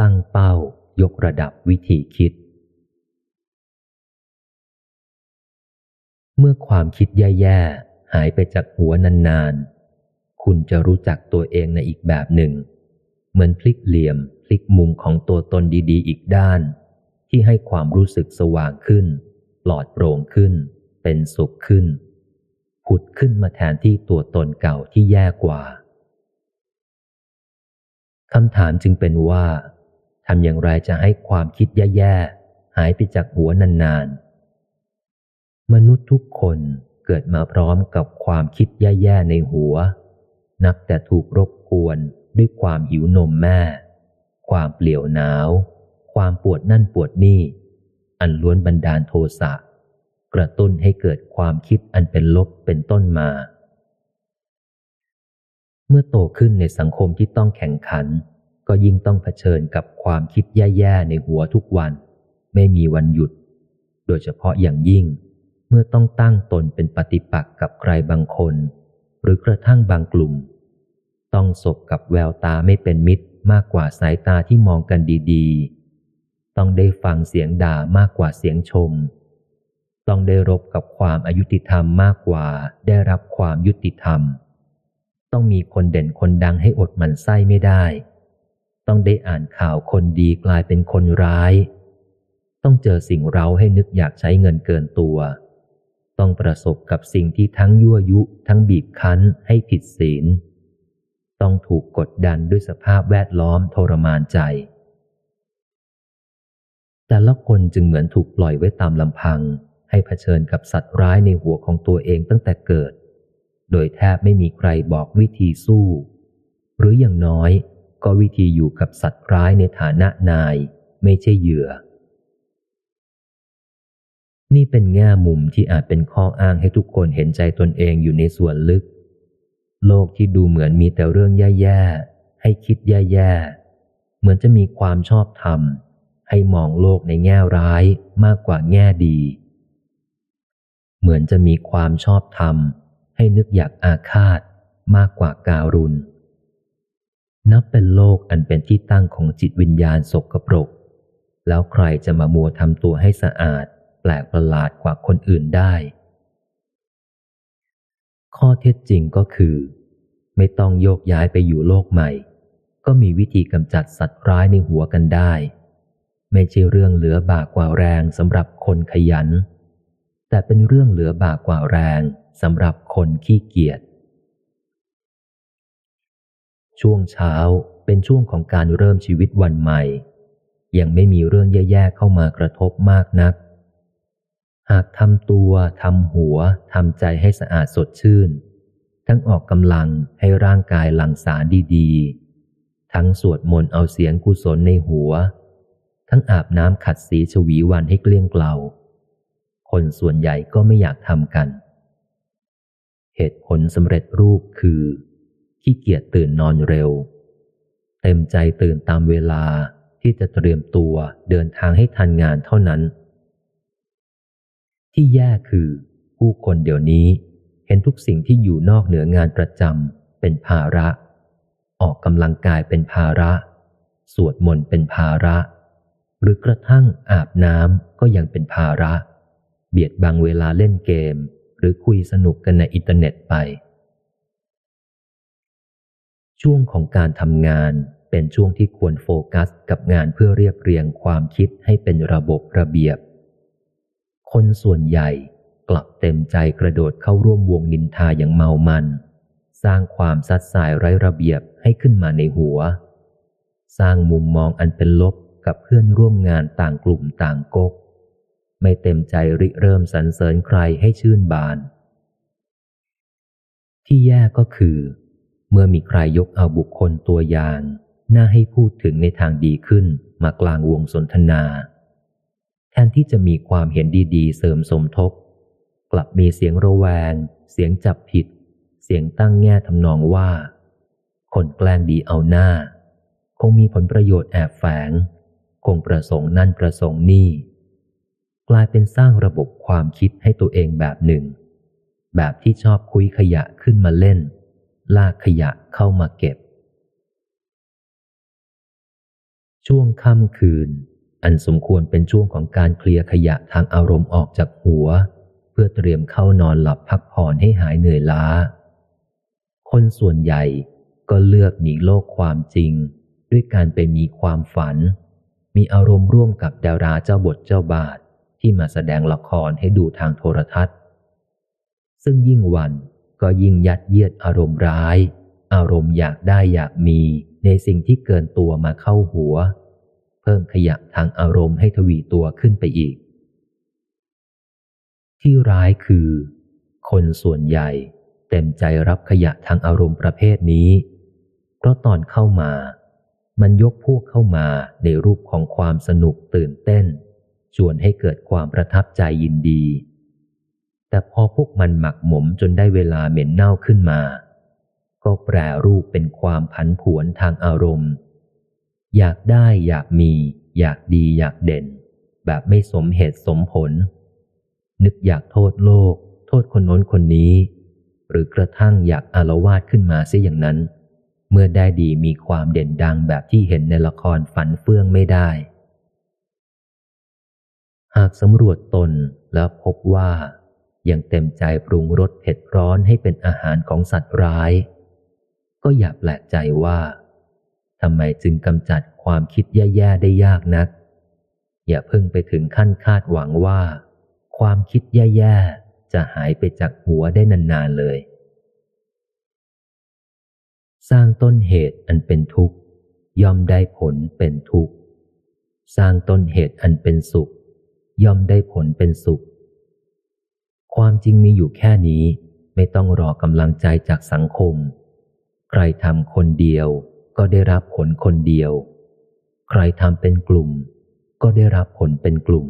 ตั้งเป้ายกระดับวิธีคิด เมื่อความคิดแย่ๆ หายไปจากหัวนานๆ คุณจะรู้จักตัวเองในอีกแบบหนึ่ง เหมือนพลิกเหลี่ยมพลิกมุมของตัวตนดีๆ อีกด้าน ที่ให้ความรู้สึกสว่างขึ้น ปลอดโปร่งขึ้น เป็นสุขขึ้น ผุดขึ้นมาแทนที่ตัวตนเก่าที่แย่กว่าคำถามจึงเป็นว่า ทำอย่างไรจะให้ความคิดแย่ๆ หายไปจากหัวนานๆ มนุษย์ทุกคนเกิดมาพร้อมกับความคิดแย่ๆ ในหัว นับแต่ถูกรบกวนด้วยความหิวนมแม่ ความเปลี่ยวหนาว ความปวดนั่นปวดนี่ อันล้วนบันดาลโทสะ กระตุ้นให้เกิดความคิดอันเป็นลบเป็นต้นมา เมื่อโตขึ้นในสังคมที่ต้องแข่งขัน ก็ยิ่งต้องเผชิญกับความคิดแย่ๆในหัวทุกวัน ไม่มีวันหยุด โดยเฉพาะอย่างยิ่ง เมื่อต้องตั้งตนเป็นปฏิปักษ์กับใครบางคน หรือกระทั่งบางกลุ่ม ต้องสบกับแววตาไม่เป็นมิตรมากกว่าสายตาที่มองกันดีๆ ต้องได้ฟังเสียงด่ามากกว่าเสียงชม ต้องได้รบกับความอายุติธรรมมากกว่าได้รับความยุติธรรม ต้องมีคนเด่นคนดังให้อดหมันไส้ไม่ได้ ต้องได้อ่านข่าวคนดีกลายเป็นคนร้าย ต้องเจอสิ่งเร้าให้นึกอยากใช้เงินเกินตัว ต้องประสบกับสิ่งที่ทั้งยั่วยุ ทั้งบีบคั้นให้ผิดศีล ต้องถูกกดดันด้วยสภาพแวดล้อมทรมานใจ แต่ละคนจึงเหมือนถูกปล่อยไว้ตามลำพัง ให้เผชิญกับสัตว์ร้ายในหัวของตัวเองตั้งแต่เกิด โดยแทบไม่มีใครบอกวิธีสู้ หรืออย่างน้อย ก็วิธีอยู่กับสัตว์ร้ายในฐานะนาย ไม่ใช่เหยื่อ นี่เป็นแง่มุมที่อาจเป็นข้ออ้างให้ทุกคนเห็นใจตนเองอยู่ในส่วนลึก โลกที่ดูเหมือนมีแต่เรื่องแย่ๆ ให้คิดแย่ๆ เหมือนจะมีความชอบธรรม ให้มองโลกในแง่ร้ายมากกว่าแง่ดี เหมือนจะมีความชอบธรรม ให้นึกอยากอาฆาตมากกว่าการุณ นับเป็นโลกอันเป็นที่ตั้งของจิตวิญญาณสกปรก แล้วใครจะมามัวทำตัวให้สะอาด แปลกประหลาดกว่าคนอื่นได้ ข้อเท็จจริงก็คือ ไม่ต้องโยกย้ายไปอยู่โลกใหม่ ก็มีวิธีกำจัดสัตว์ร้ายในหัวกันได้ ไม่ใช่เรื่องเหลือบากกว่าแรงสำหรับคนขยัน แต่เป็นเรื่องเหลือบากกว่าแรงสำหรับคนขี้เกียจ ช่วงเช้าเป็นช่วงของการเริ่มชีวิตวันใหม่ ยังไม่มีเรื่องแย่ๆเข้ามากระทบมากนัก หากทำตัวทำหัวทำใจให้สะอาดสดชื่น ทั้งออกกำลังให้ร่างกายหลั่งสารดีๆ ทั้งสวดมนต์เอาเสียงกุศลในหัว ทั้งอาบน้ำขัดสีชวีวันให้เกลี้ยงเกลาคนส่วนใหญ่ก็ไม่อยากทำกัน เหตุผลสำเร็จรูปคือ ขี้เกียจตื่นนอนเร็ว เต็มใจตื่นตามเวลาที่จะเตรียมตัวเดินทางให้ทันงานเท่านั้น ที่แย่คือ ผู้คนเดี๋ยวนี้เห็นทุกสิ่งที่อยู่นอกเหนืองานประจำเป็นภาระ ออกกำลังกายเป็นภาระ สวดมนต์เป็นภาระ หรือกระทั่งอาบน้ำก็ยังเป็นภาระ เบียดบังเวลาเล่นเกม หรือคุยสนุกกันในอินเทอร์เน็ตไป ช่วงของการทำงานเป็นช่วงที่ควรโฟกัสกับงานเพื่อเรียบเรียงความคิดให้เป็นระบบระเบียบ คนส่วนใหญ่กลับเต็มใจกระโดดเข้าร่วมวงนินทาอย่างเมามัน สร้างความซัดสายไร้ระเบียบให้ขึ้นมาในหัว สร้างมุมมองอันเป็นลบกับเพื่อนร่วมงานต่างกลุ่มต่างก๊กไม่เต็มใจริเริ่มสรรเสริญใครให้ชื่นบาน ที่แย่ก็คือ เมื่อมีใครยกเอาบุคคลตัวอย่าง น่าให้พูดถึงในทางดีขึ้นมากลางวงสนทนา แทนที่จะมีความเห็นดีๆ เสริมสมทบ กลับมีเสียงระแวง เสียงจับผิด เสียงตั้งแง่ทำนองว่า คนแกล้งดีเอาหน้า คงมีผลประโยชน์แอบแฝง คงประสงค์นั่นประสงค์นี่ กลายเป็นสร้างระบบความคิดให้ตัวเองแบบหนึ่ง แบบที่ชอบคุยขยะขึ้นมาเล่น ลากขยะเข้ามาเก็บ ช่วงค่ำคืน อันสมควรเป็นช่วงของการเคลียร์ขยะทางอารมณ์ออกจากหัว เพื่อเตรียมเข้านอนหลับพักผ่อนให้หายเหนื่อยล้า คนส่วนใหญ่ก็เลือกหนีโลกความจริง ด้วยการไปมีความฝัน มีอารมณ์ร่วมกับดาราเจ้าบทเจ้าบาทที่มาแสดงละครให้ดูทางโทรทัศน์ ซึ่งยิ่งวัน ก็ยิ่งยัดเยียดอารมณ์ร้าย อารมณ์อยากได้อยากมีในสิ่งที่เกินตัวมาเข้าหัว เพิ่มขยะทางอารมณ์ให้ทวีตัวขึ้นไปอีก ที่ร้ายคือ คนส่วนใหญ่เต็มใจรับขยะทางอารมณ์ประเภทนี้ เพราะตอนเข้ามา มันยกพวกเข้ามาในรูปของความสนุกตื่นเต้น ชวนให้เกิดความประทับใจยินดี แต่พอพวกมันหมักหมมจนได้เวลาเหม็นเน่าขึ้นมา ก็แปรรูปเป็นความผันผวนทางอารมณ์ อยากได้อยากมี อยากดีอยากเด่น แบบไม่สมเหตุสมผล นึกอยากโทษโลก โทษคนโน้นคนนี้ หรือกระทั่งอยากอารวาสขึ้นมาเสียอย่างนั้น เมื่อได้ดีมีความเด่นดังแบบที่เห็นในละครฝันเฟื่องไม่ได้ หากสำรวจตนแล้วพบว่า ยังเต็มใจปรุงรสเผ็ดร้อนให้เป็นอาหารของสัตว์ร้าย ก็อย่าแปลกใจว่าทำไมจึงกำจัดความคิดแย่ๆได้ยากนัก อย่าเพิ่งไปถึงขั้นคาดหวังว่า ความคิดแย่ๆจะหายไปจากหัวได้นานๆเลย สร้างต้นเหตุอันเป็นทุกข์ ย่อมได้ผลเป็นทุกข์ สร้างต้นเหตุอันเป็นสุข ย่อมได้ผลเป็นสุข ความจริงมีอยู่แค่นี้ ไม่ต้องรอกำลังใจจากสังคม ใครทำคนเดียวก็ได้รับผลคนเดียว ใครทำเป็นกลุ่ม ก็ได้รับผลเป็นกลุ่ม